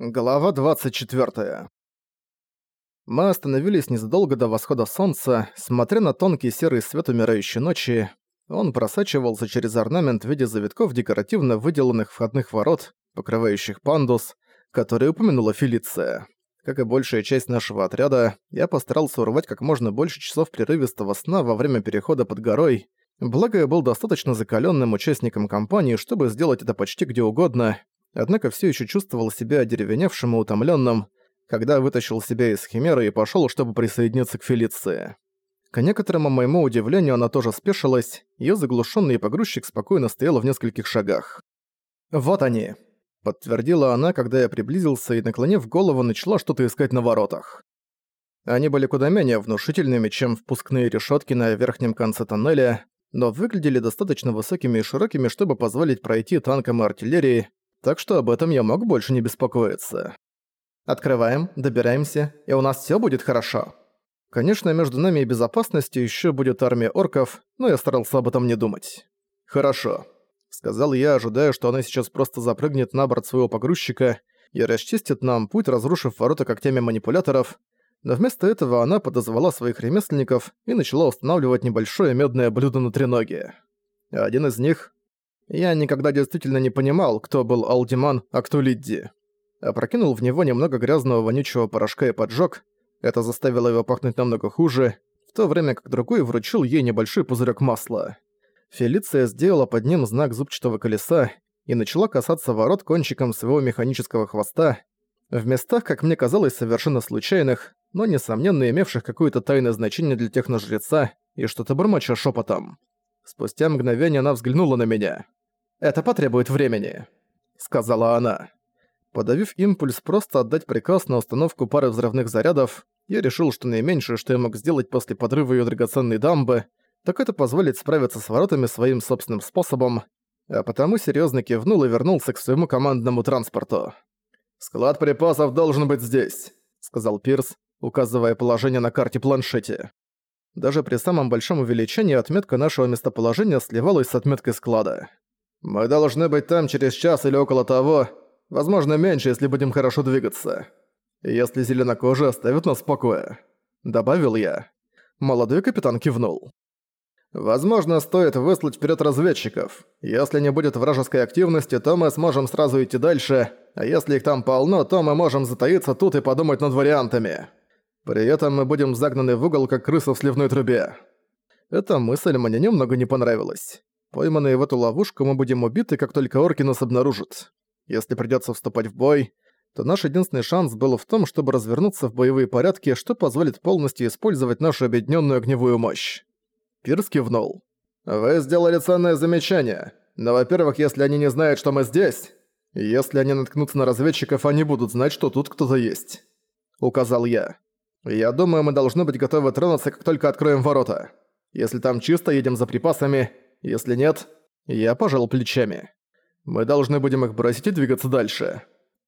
Глава 24. Мы остановились незадолго до восхода солнца, смотря на тонкий серый свет умирающей ночи. Он просачивался через орнамент в виде завитков декоративно выделанных входных ворот, покрывающих пандус, который упомянула Фелиция. Как и большая часть нашего отряда, я постарался урвать как можно больше часов прерывистого сна во время перехода под горой, благо я был достаточно закаленным участником кампании, чтобы сделать это почти где угодно, однако все еще чувствовал себя одеревеневшим и утомленным, когда вытащил себя из химеры и пошел, чтобы присоединиться к Фелиции. К некоторому моему удивлению она тоже спешилась, ее заглушенный погрузчик спокойно стоял в нескольких шагах. «Вот они», — подтвердила она, когда я приблизился и, наклонив голову, начала что-то искать на воротах. Они были куда менее внушительными, чем впускные решетки на верхнем конце тоннеля, но выглядели достаточно высокими и широкими, чтобы позволить пройти танкам и артиллерии, так что об этом я мог больше не беспокоиться. Открываем, добираемся, и у нас все будет хорошо. Конечно, между нами и безопасностью еще будет армия орков, но я старался об этом не думать. Хорошо. Сказал я, ожидая, что она сейчас просто запрыгнет на борт своего погрузчика и расчистит нам путь, разрушив ворота когтями манипуляторов, но вместо этого она подозвала своих ремесленников и начала устанавливать небольшое медное блюдо на треноге. Один из них, я никогда действительно не понимал, кто был Алдиман, а кто Лидди. Опрокинул в него немного грязного вонючего порошка и поджог. Это заставило его пахнуть намного хуже, в то время как другой вручил ей небольшой пузырек масла. Фелиция сделала под ним знак зубчатого колеса и начала касаться ворот кончиком своего механического хвоста, в местах, как мне казалось, совершенно случайных, но, несомненно, имевших какое-то тайное значение для техножреца и что-то бормоча шепотом. Спустя мгновение она взглянула на меня. «Это потребует времени», — сказала она. Подавив импульс просто отдать приказ на установку пары взрывных зарядов, я решил, что наименьшее, что я мог сделать после подрыва её драгоценной дамбы, так это позволить справиться с воротами своим собственным способом, а потому серьёзно кивнул и вернулся к своему командному транспорту. «Склад припасов должен быть здесь», — сказал Пирс, указывая положение на карте планшете. Даже при самом большом увеличении отметка нашего местоположения сливалась с отметкой склада. «Мы должны быть там через час или около того, возможно, меньше, если будем хорошо двигаться. Если зеленокожие оставят нас в покое», — добавил я. Молодой капитан кивнул. «Возможно, стоит выслать вперед разведчиков. Если не будет вражеской активности, то мы сможем сразу идти дальше, а если их там полно, то мы можем затаиться тут и подумать над вариантами. При этом мы будем загнаны в угол, как крыса в сливной трубе». Эта мысль мне немного не понравилась. Пойманные в эту ловушку мы будем убиты, как только орки нас обнаружат. Если придётся вступать в бой, то наш единственный шанс был в том, чтобы развернуться в боевые порядки, что позволит полностью использовать нашу объединённую огневую мощь. Пирс кивнул. «Вы сделали ценное замечание. Но, во-первых, если они не знают, что мы здесь, если они наткнутся на разведчиков, они будут знать, что тут кто-то есть», — указал я. «Я думаю, мы должны быть готовы тронуться, как только откроем ворота. Если там чисто, едем за припасами, если нет, я пожал плечами. Мы должны будем их бросить и двигаться дальше.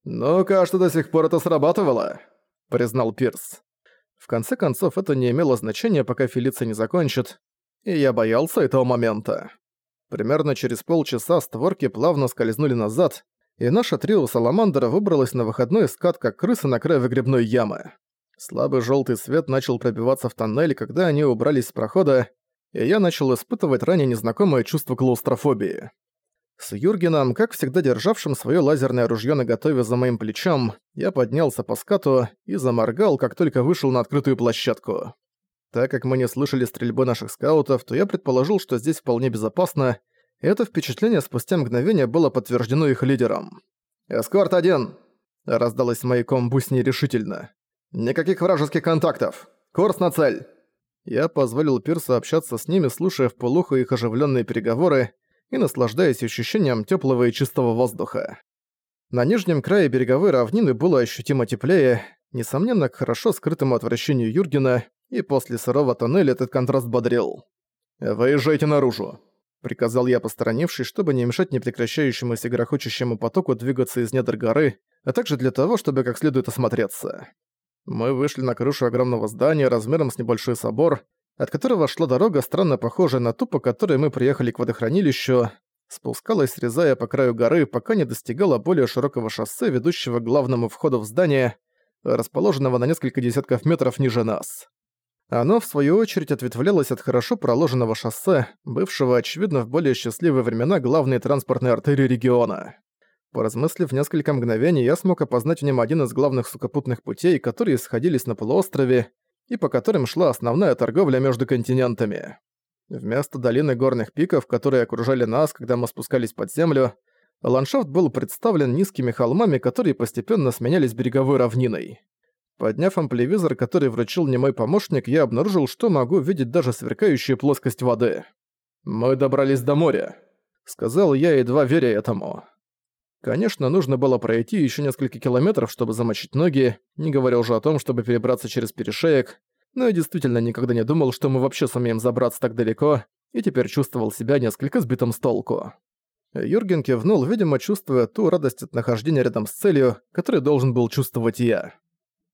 «Ну, кажется, до сих пор это срабатывало», — признал Пирс. В конце концов, это не имело значения, пока Фелиция не закончит, и я боялся этого момента. Примерно через полчаса створки плавно скользнули назад, и наша трио Саламандра выбралась на выходной скат, как крыса на край выгребной ямы. Слабый желтый свет начал пробиваться в тоннель, когда они убрались с прохода, и я начал испытывать ранее незнакомое чувство клаустрофобии. С Юргеном, как всегда державшим свое лазерное ружье наготове за моим плечом, я поднялся по скату и заморгал, как только вышел на открытую площадку. Так как мы не слышали стрельбы наших скаутов, то я предположил, что здесь вполне безопасно, и это впечатление спустя мгновение было подтверждено их лидером. «Эскорт один!» — раздалось маяком Бусни решительно. «Никаких вражеских контактов! Курс на цель!» Я позволил Пирсу общаться с ними, слушая в полухо их оживленные переговоры и наслаждаясь ощущением теплого и чистого воздуха. На нижнем крае береговой равнины было ощутимо теплее, несомненно, к хорошо скрытому отвращению Юргена, и после сырого тоннеля этот контраст бодрил. «Выезжайте наружу», — приказал я, посторонившись, чтобы не мешать непрекращающемуся грохочущему потоку двигаться из недр горы, а также для того, чтобы как следует осмотреться. Мы вышли на крышу огромного здания размером с небольшой собор, от которого шла дорога, странно похожая на ту, по которой мы приехали к водохранилищу. спускалась, срезая по краю горы, пока не достигала более широкого шоссе, ведущего к главному входу в здание, расположенного на несколько десятков метров ниже нас. Оно, в свою очередь, ответвлялось от хорошо проложенного шоссе, бывшего, очевидно, в более счастливые времена главной транспортной артерии региона. Поразмыслив несколько мгновений, я смог опознать в нем один из главных сухопутных путей, которые сходились на полуострове и по которым шла основная торговля между континентами. Вместо долины горных пиков, которые окружали нас, когда мы спускались под землю, ландшафт был представлен низкими холмами, которые постепенно сменялись береговой равниной. Подняв ампливизор, который вручил мне мой помощник, я обнаружил, что могу видеть даже сверкающую плоскость воды. «Мы добрались до моря», — сказал я, едва веря этому. Конечно, нужно было пройти еще несколько километров, чтобы замочить ноги, не говоря уже о том, чтобы перебраться через перешеек, но я действительно никогда не думал, что мы вообще сумеем забраться так далеко, и теперь чувствовал себя несколько сбитым с толку. Юрген кивнул, видимо, чувствуя ту радость от нахождения рядом с целью, которую должен был чувствовать я.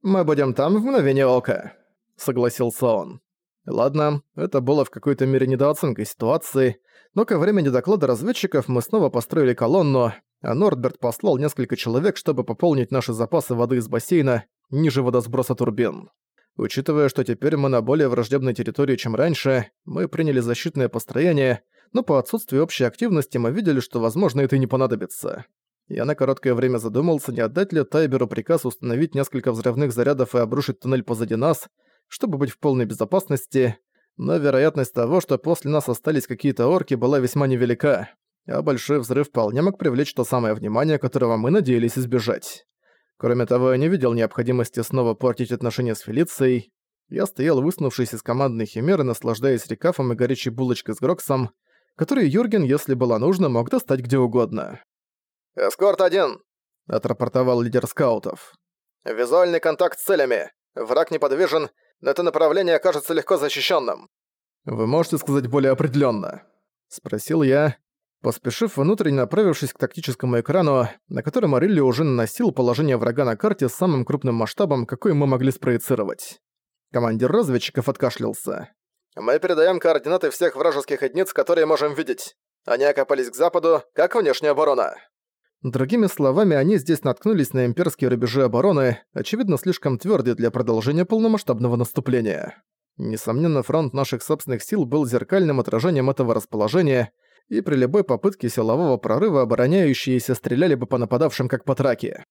«Мы будем там в мгновение ока», — согласился он. Ладно, это было в какой-то мере недооценкой ситуации, но ко времени доклада разведчиков мы снова построили колонну, а Нордберт послал несколько человек, чтобы пополнить наши запасы воды из бассейна ниже водосброса турбин. Учитывая, что теперь мы на более враждебной территории, чем раньше, мы приняли защитное построение, но по отсутствию общей активности мы видели, что, возможно, это и не понадобится. Я на короткое время задумался, не отдать ли Тайберу приказ установить несколько взрывных зарядов и обрушить туннель позади нас, чтобы быть в полной безопасности, но вероятность того, что после нас остались какие-то орки, была весьма невелика а большой взрыв вполне мог привлечь то самое внимание, которого мы надеялись избежать. Кроме того, я не видел необходимости снова портить отношения с Фелицией. Я стоял, высунувшись из командной химеры, наслаждаясь рекафом и горячей булочкой с Гроксом, который Юрген, если было нужно, мог достать где угодно. «Эскорт-1!» — отрапортовал лидер скаутов. «Визуальный контакт с целями. Враг неподвижен, но это направление кажется легко защищенным. «Вы можете сказать более определенно? спросил я, поспешив внутрь направившись к тактическому экрану, на котором Арилли уже наносил положение врага на карте с самым крупным масштабом, какой мы могли спроецировать. Командир разведчиков откашлялся. «Мы передаем координаты всех вражеских единиц, которые можем видеть. Они окопались к западу, как внешняя оборона». Другими словами, они здесь наткнулись на имперские рубежи обороны, очевидно, слишком твердые для продолжения полномасштабного наступления. Несомненно, фронт наших собственных сил был зеркальным отражением этого расположения, и при любой попытке силового прорыва обороняющиеся стреляли бы по нападавшим как по траке.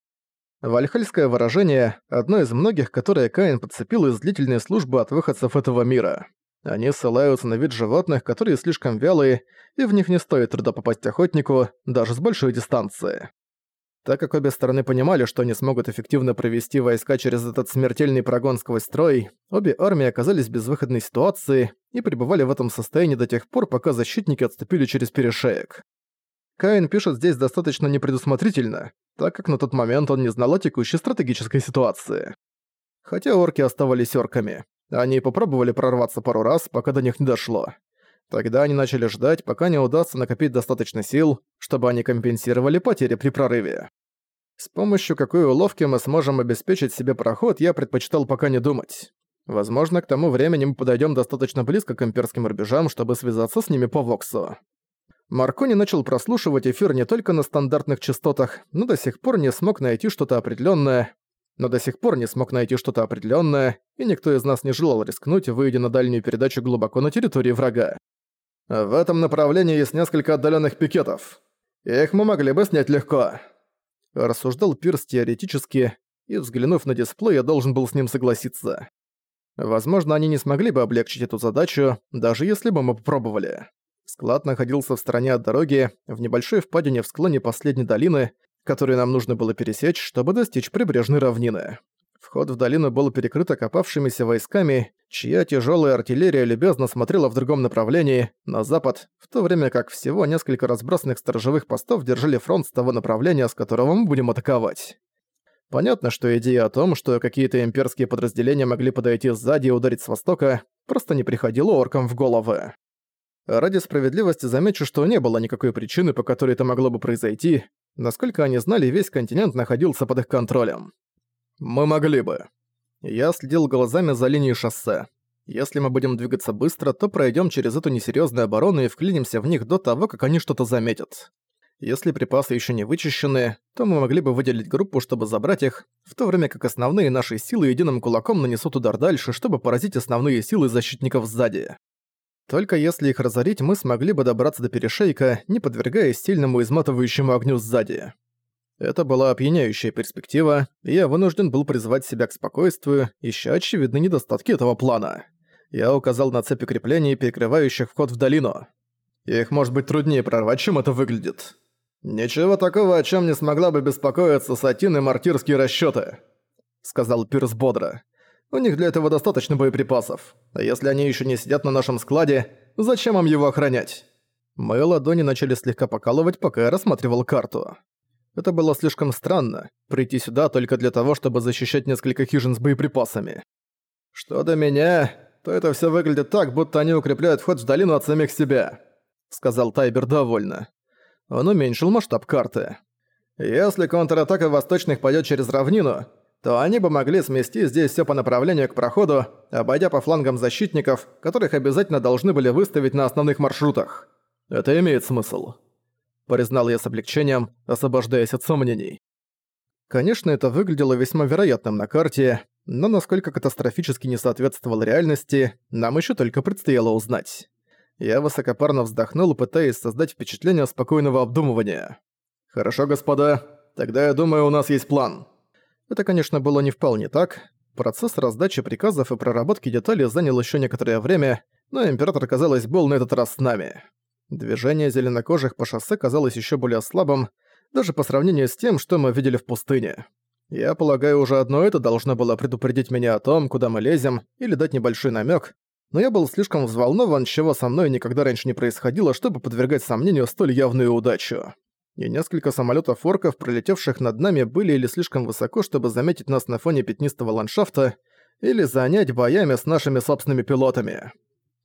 Вальхальское выражение – одно из многих, которое Каин подцепил из длительной службы от выходцев этого мира. Они ссылаются на вид животных, которые слишком вялые, и в них не стоит труда попасть охотнику, даже с большой дистанции. Так как обе стороны понимали, что они смогут эффективно провести войска через этот смертельный прогон сквозь строй, обе армии оказались в безвыходной ситуации и пребывали в этом состоянии до тех пор, пока защитники отступили через перешеек. Каин пишет здесь достаточно непредусмотрительно, так как на тот момент он не знал о текущей стратегической ситуации. Хотя орки оставались орками. Они попробовали прорваться пару раз, пока до них не дошло. Тогда они начали ждать, пока не удастся накопить достаточно сил, чтобы они компенсировали потери при прорыве. С помощью какой уловки мы сможем обеспечить себе проход, я предпочитал пока не думать. Возможно, к тому времени мы подойдем достаточно близко к имперским рубежам, чтобы связаться с ними по Воксу. Маркони начал прослушивать эфир не только на стандартных частотах, но до сих пор не смог найти что-то определенное, но до сих пор не смог найти что-то определенное, и никто из нас не желал рискнуть, выйдя на дальнюю передачу глубоко на территории врага. В этом направлении есть несколько отдаленных пикетов. Их мы могли бы снять легко. Рассуждал Пирс теоретически, и, взглянув на дисплей, я должен был с ним согласиться. Возможно, они не смогли бы облегчить эту задачу, даже если бы мы попробовали. Склад находился в стороне от дороги, в небольшой впадине в склоне последней долины, которую нам нужно было пересечь, чтобы достичь прибрежной равнины. Вход в долину был перекрыт окопавшимися войсками, чья тяжелая артиллерия любезно смотрела в другом направлении, на запад, в то время как всего несколько разбросанных сторожевых постов держали фронт с того направления, с которого мы будем атаковать. Понятно, что идея о том, что какие-то имперские подразделения могли подойти сзади и ударить с востока, просто не приходила оркам в головы. Ради справедливости замечу, что не было никакой причины, по которой это могло бы произойти. Насколько они знали, весь континент находился под их контролем. Мы могли бы. Я следил глазами за линией шоссе. Если мы будем двигаться быстро, то пройдем через эту несерьезную оборону и вклинимся в них до того, как они что-то заметят. Если припасы еще не вычищены, то мы могли бы выделить группу, чтобы забрать их, в то время как основные наши силы единым кулаком нанесут удар дальше, чтобы поразить основные силы защитников сзади. Только если их разорить, мы смогли бы добраться до перешейка, не подвергаясь сильному изматывающему огню сзади. Это была опьяняющая перспектива, и я вынужден был призвать себя к спокойствию, ища очевидные недостатки этого плана. Я указал на цепи креплений, перекрывающих вход в долину. Их может быть труднее прорвать, чем это выглядит. «Ничего такого, о чем не смогла бы беспокоиться Сатин и мартирские расчеты, сказал Пирс бодро. «У них для этого достаточно боеприпасов. А если они еще не сидят на нашем складе, зачем им его охранять?» Мои ладони начали слегка покалывать, пока я рассматривал карту. Это было слишком странно, прийти сюда только для того, чтобы защищать несколько хижин с боеприпасами. Что до меня, то это все выглядит так, будто они укрепляют вход в долину от самих себя», — сказал Тайбер довольно он уменьшил масштаб карты. Если контратака восточных пойдет через равнину, то они бы могли смести здесь все по направлению к проходу, обойдя по флангам защитников, которых обязательно должны были выставить на основных маршрутах. Это имеет смысл. Признал я с облегчением, освобождаясь от сомнений. Конечно, это выглядело весьма вероятным на карте, но насколько катастрофически не соответствовало реальности, нам еще только предстояло узнать. Я высокопарно вздохнул, пытаясь создать впечатление спокойного обдумывания. «Хорошо, господа. Тогда я думаю, у нас есть план». Это, конечно, было не вполне так. Процесс раздачи приказов и проработки деталей занял еще некоторое время, но Император, казалось, был на этот раз с нами. Движение зеленокожих по шоссе казалось еще более слабым, даже по сравнению с тем, что мы видели в пустыне. Я полагаю, уже одно это должно было предупредить меня о том, куда мы лезем, или дать небольшой намек, но я был слишком взволнован, чего со мной никогда раньше не происходило, чтобы подвергать сомнению столь явную удачу. И несколько самолетов орков, пролетевших над нами, были или слишком высоко, чтобы заметить нас на фоне пятнистого ландшафта, или занять боями с нашими собственными пилотами.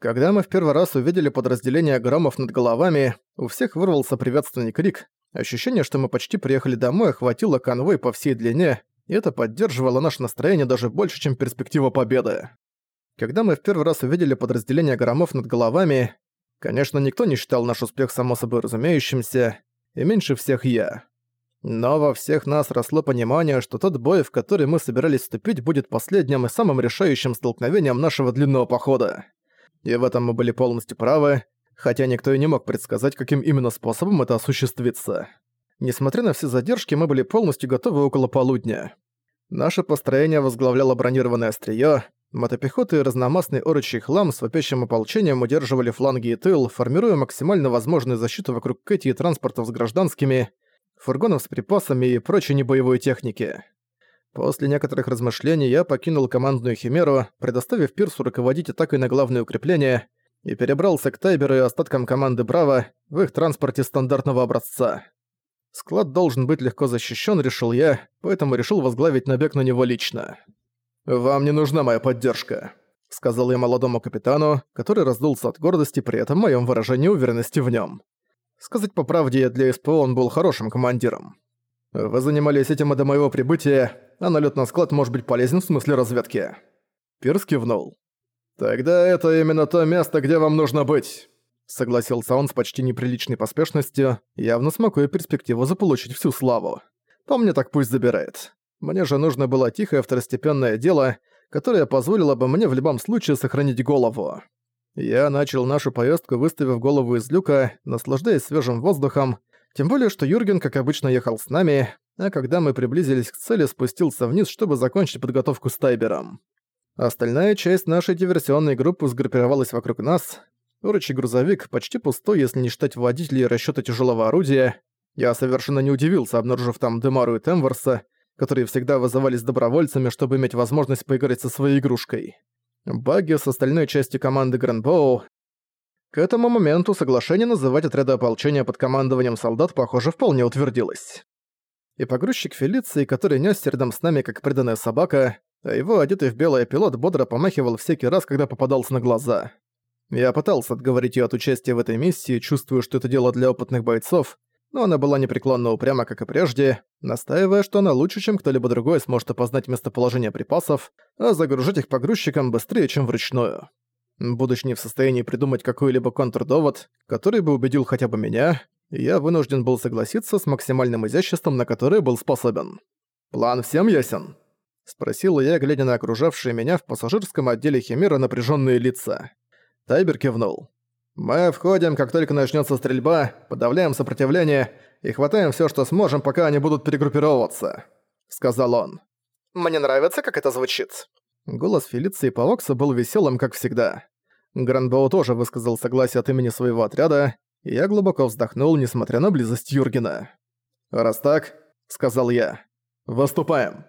Когда мы в первый раз увидели подразделение громов над головами, у всех вырвался приветственный крик. Ощущение, что мы почти приехали домой, охватило конвой по всей длине, и это поддерживало наше настроение даже больше, чем перспектива победы. Когда мы в первый раз увидели подразделение громов над головами, конечно, никто не считал наш успех само собой разумеющимся, и меньше всех я. Но во всех нас росло понимание, что тот бой, в который мы собирались вступить, будет последним и самым решающим столкновением нашего длинного похода. И в этом мы были полностью правы, хотя никто и не мог предсказать, каким именно способом это осуществится. Несмотря на все задержки, мы были полностью готовы около полудня. Наше построение возглавляло бронированное остриё, Мотопехоты и разномастный орочий хлам с вопящим ополчением удерживали фланги и тыл, формируя максимально возможную защиту вокруг Кэти и транспортов с гражданскими, фургонов с припасами и прочей небоевой техники. После некоторых размышлений я покинул командную химеру, предоставив Пирсу руководить атакой на главное укрепление, и перебрался к Тайберу и остаткам команды Браво в их транспорте стандартного образца. Склад должен быть легко защищен, решил я, поэтому решил возглавить набег на него лично. «Вам не нужна моя поддержка», — сказал я молодому капитану, который раздулся от гордости при этом моем выражении уверенности в нем. Сказать по правде, для СПО он был хорошим командиром. Вы занимались этим и до моего прибытия, а налет на склад может быть полезен в смысле разведки. Пирс кивнул. «Тогда это именно то место, где вам нужно быть», — согласился он с почти неприличной поспешностью, явно смакуя перспективу заполучить всю славу. «По мне так пусть забирает. Мне же нужно было тихое второстепенное дело, которое позволило бы мне в любом случае сохранить голову. Я начал нашу поездку, выставив голову из люка, наслаждаясь свежим воздухом, тем более, что Юрген, как обычно, ехал с нами, а когда мы приблизились к цели, спустился вниз, чтобы закончить подготовку с Тайбером. Остальная часть нашей диверсионной группы сгруппировалась вокруг нас. Урочий грузовик, почти пустой, если не считать водителей расчёта тяжелого орудия. Я совершенно не удивился, обнаружив там Демару и Темверса, которые всегда вызывались добровольцами, чтобы иметь возможность поиграть со своей игрушкой. Багги с остальной частью команды Грандбоу. К этому моменту соглашение называть отряды ополчения под командованием солдат, похоже, вполне утвердилось. И погрузчик Фелиции, который нёсся рядом с нами как преданная собака, а его одетый в белое пилот бодро помахивал всякий раз, когда попадался на глаза. Я пытался отговорить её от участия в этой миссии, чувствуя, что это дело для опытных бойцов, но она была непреклонно упряма, как и прежде, настаивая, что она лучше, чем кто-либо другой сможет опознать местоположение припасов, а загружать их погрузчиком быстрее, чем вручную. Будучи не в состоянии придумать какой-либо контрдовод, который бы убедил хотя бы меня, я вынужден был согласиться с максимальным изяществом, на которое был способен. «План всем ясен?» — спросил я, глядя на окружавшие меня в пассажирском отделе Химера напряженные лица. Тайбер кивнул. «Мы входим, как только начнется стрельба, подавляем сопротивление и хватаем все, что сможем, пока они будут перегруппировываться», — сказал он. «Мне нравится, как это звучит». Голос Фелиции Павокса был веселым, как всегда. Гранбоу тоже высказал согласие от имени своего отряда, и я глубоко вздохнул, несмотря на близость Юргена. «Раз так», — сказал я, — «выступаем».